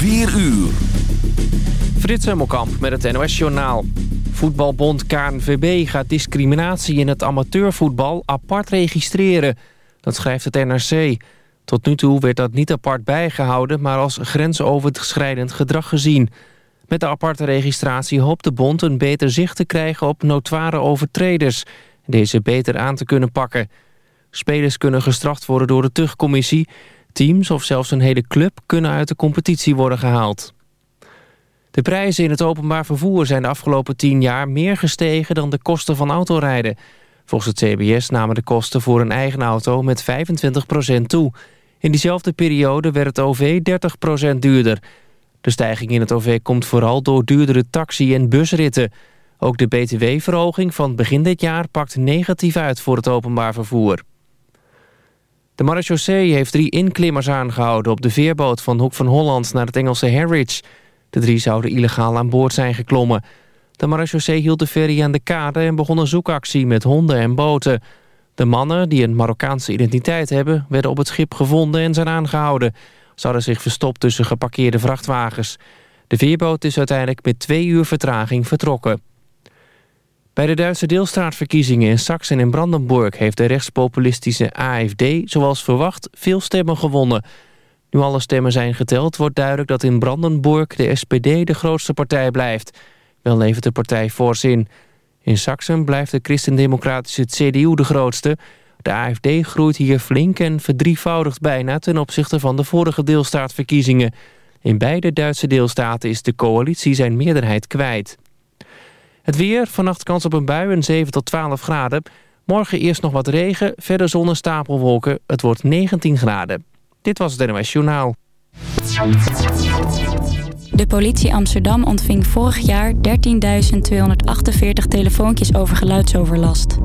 4 uur. Frits Hemmelkamp met het NOS-journaal. Voetbalbond KNVB gaat discriminatie in het amateurvoetbal apart registreren. Dat schrijft het NRC. Tot nu toe werd dat niet apart bijgehouden... maar als grensoverschrijdend gedrag gezien. Met de aparte registratie hoopt de bond een beter zicht te krijgen... op notoire overtreders. Deze beter aan te kunnen pakken. Spelers kunnen gestraft worden door de tuchtcommissie. Teams of zelfs een hele club kunnen uit de competitie worden gehaald. De prijzen in het openbaar vervoer zijn de afgelopen tien jaar meer gestegen dan de kosten van autorijden. Volgens het CBS namen de kosten voor een eigen auto met 25% toe. In diezelfde periode werd het OV 30% duurder. De stijging in het OV komt vooral door duurdere taxi- en busritten. Ook de btw-verhoging van begin dit jaar pakt negatief uit voor het openbaar vervoer. De marechaussee heeft drie inklimmers aangehouden op de veerboot van Hoek van Holland naar het Engelse Harwich. De drie zouden illegaal aan boord zijn geklommen. De marechaussee hield de ferry aan de kade en begon een zoekactie met honden en boten. De mannen, die een Marokkaanse identiteit hebben, werden op het schip gevonden en zijn aangehouden. Ze hadden zich verstopt tussen geparkeerde vrachtwagens. De veerboot is uiteindelijk met twee uur vertraging vertrokken. Bij de Duitse deelstaatverkiezingen in Sachsen en Brandenburg... heeft de rechtspopulistische AFD, zoals verwacht, veel stemmen gewonnen. Nu alle stemmen zijn geteld, wordt duidelijk dat in Brandenburg... de SPD de grootste partij blijft. Wel levert de partij fors in. In Sachsen blijft de christendemocratische CDU de grootste. De AFD groeit hier flink en verdrievoudigt bijna... ten opzichte van de vorige deelstaatverkiezingen. In beide Duitse deelstaten is de coalitie zijn meerderheid kwijt. Het weer, vannacht kans op een bui en 7 tot 12 graden. Morgen eerst nog wat regen, verder zon en stapelwolken. Het wordt 19 graden. Dit was het NOS Journaal. De politie Amsterdam ontving vorig jaar 13.248 telefoontjes over geluidsoverlast.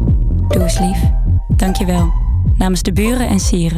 Doe eens lief. Dank je wel. Namens de buren en sieren.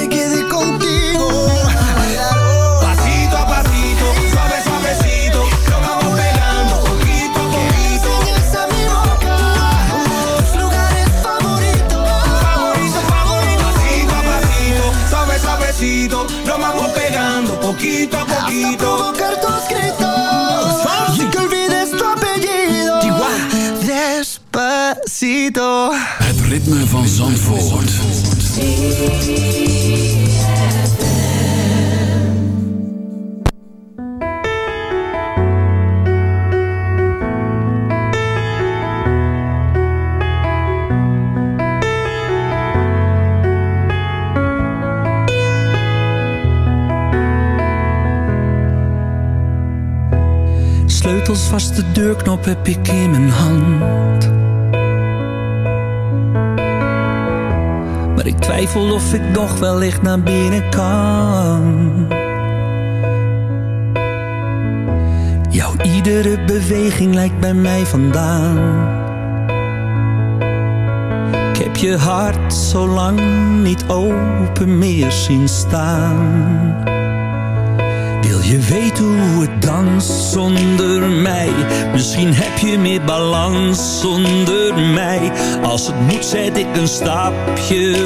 van Zandvoort. Sleutels vast, de deurknop heb ik ik nog wellicht naar binnen kan. Jouw iedere beweging lijkt bij mij vandaan. Ik heb je hart zo lang niet open meer zien staan. Wil je weten hoe het danst zonder mij? Misschien heb je meer balans zonder mij. Als het moet zet ik een stapje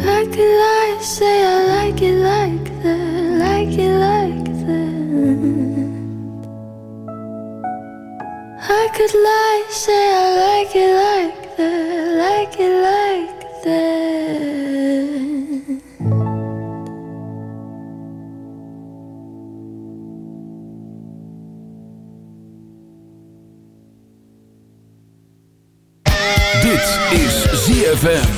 I could like say I like it like that, like it like that. I could lie, say I like it like that, like it like that. Dit is ZFM.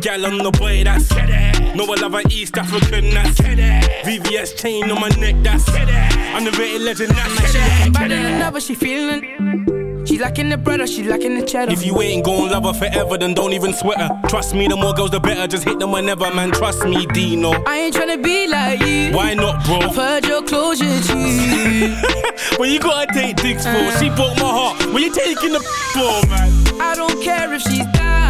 gal on the boy, that's No, I love an East African, that's VVS chain on my neck, that's Underrated legend, that's She looking better than ever, she feeling. She lacking the bread or she lacking the cheddar. If you ain't gon' love her forever, then don't even sweat her. Trust me, the more girls, the better. Just hit them whenever, man. Trust me, Deno. I ain't tryna be like you. Why not, bro? I've heard your closure, G. well, you gotta take dicks for. She broke my heart. What you taking the for, man? I don't care if she's down.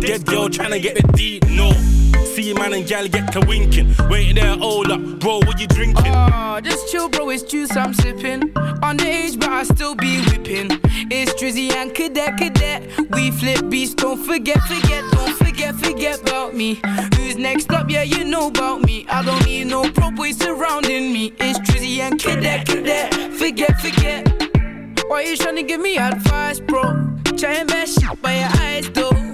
Dead girl tryna get the D, no. See man and gal get to winking. Wait there, hold up, bro, what you drinking? Ah, oh, just chill, bro, it's juice I'm sipping. Underage, but I still be whipping. It's Drizzy and Cadet, Cadet. We flip beats, don't forget, forget, don't forget, forget about me. Who's next up? Yeah, you know about me. I don't need no pro boys surrounding me. It's Drizzy and Cadet, Cadet. Forget, forget. Why you tryna give me advice, bro? Try and best shit by your eyes, though.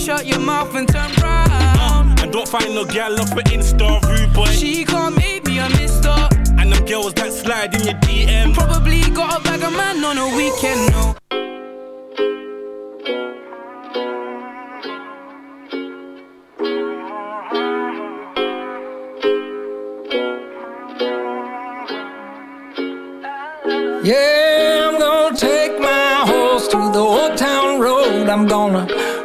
Shut your mouth and turn round. Uh, and don't find no gal off an Insta rude boy. She can't make me a mister. And them girls that slide in your DM. Probably got a bag of man on a weekend, no. Yeah, I'm gonna take my horse to the old town road. I'm gonna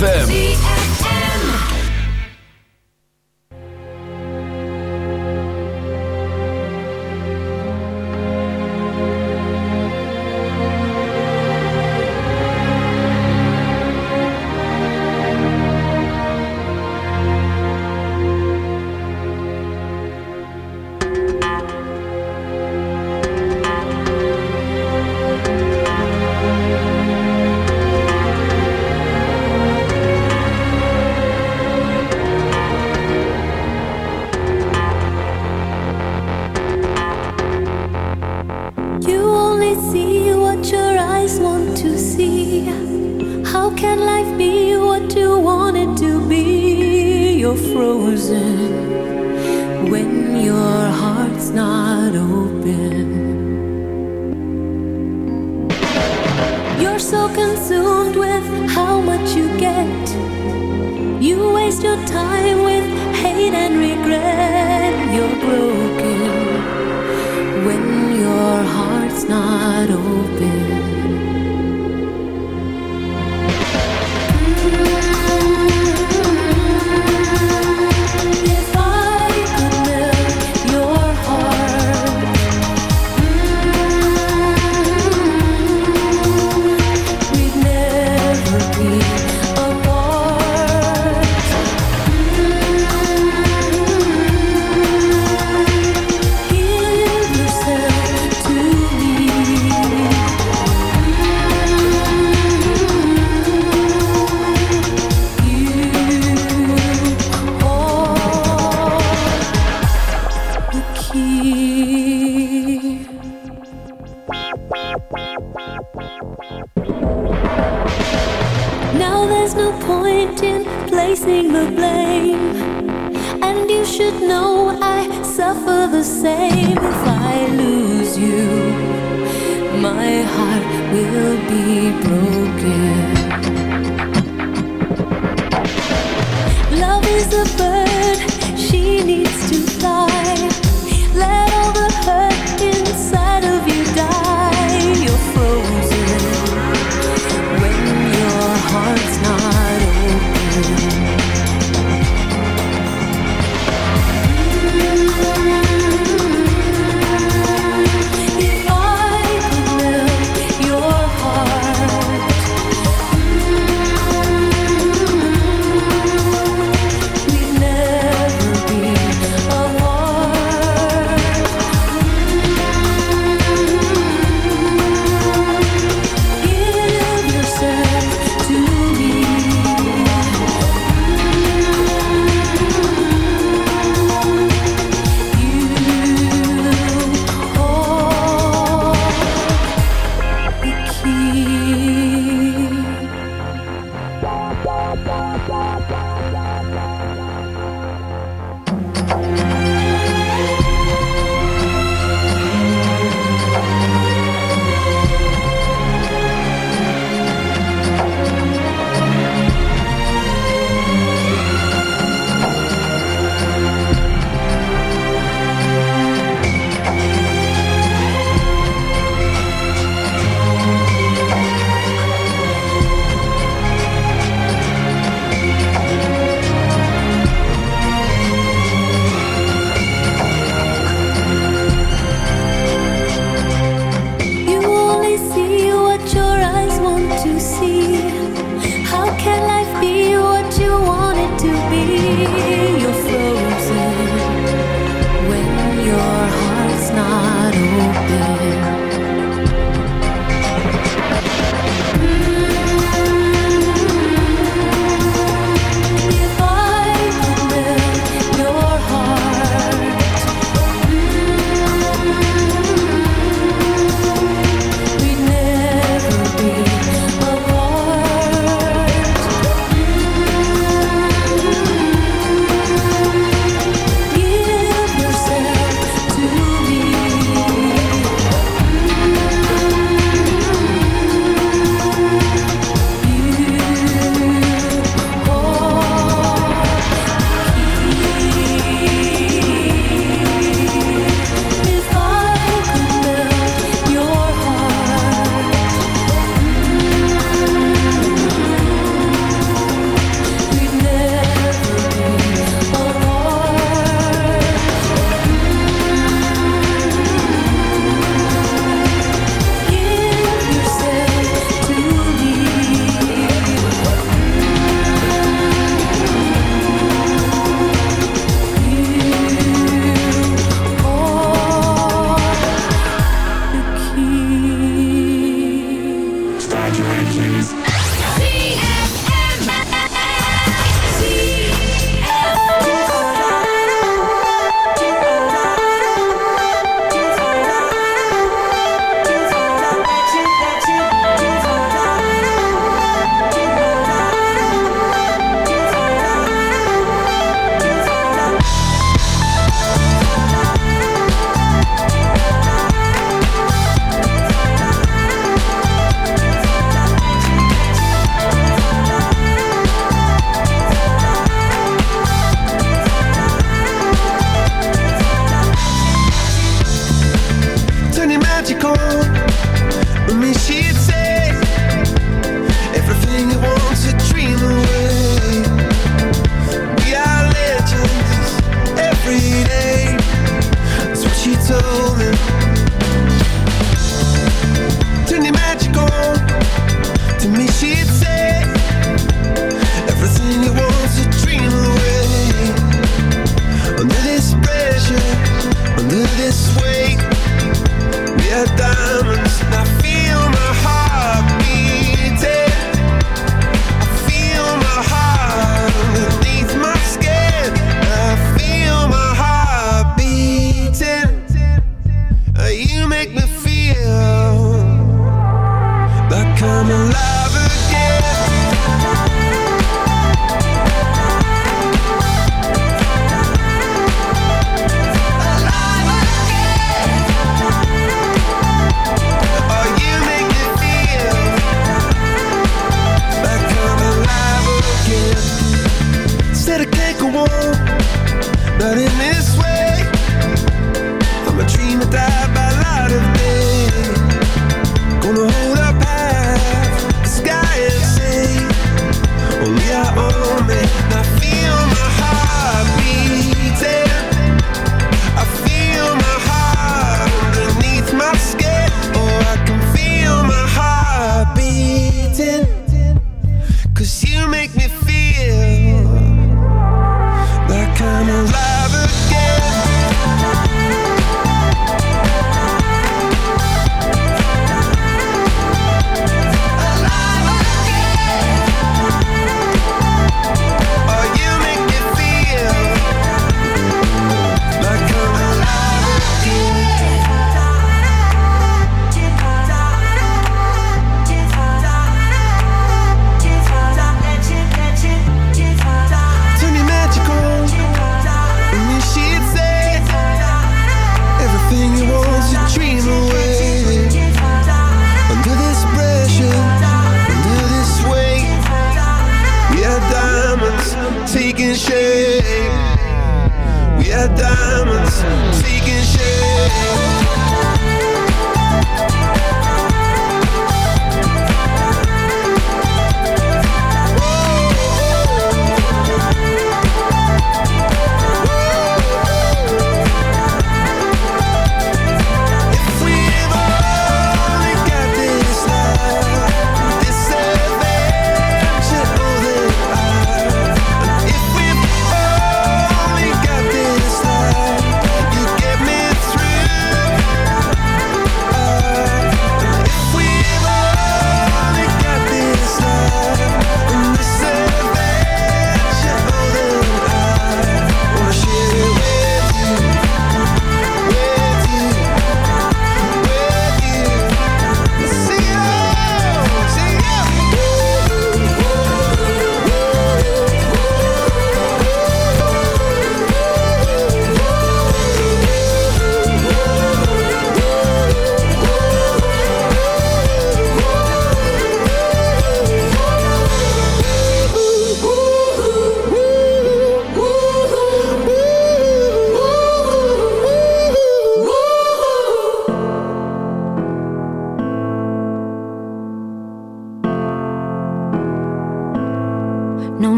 ZFM.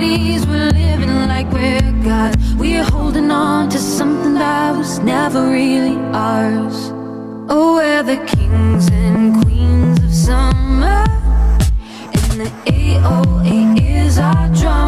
we're living like we're gods. We're holding on to something that was never really ours. Oh, we're the kings and queens of summer. And the AOA is our drummer.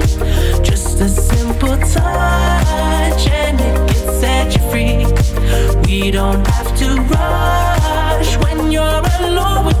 a simple touch and it you free. We don't have to rush when you're alone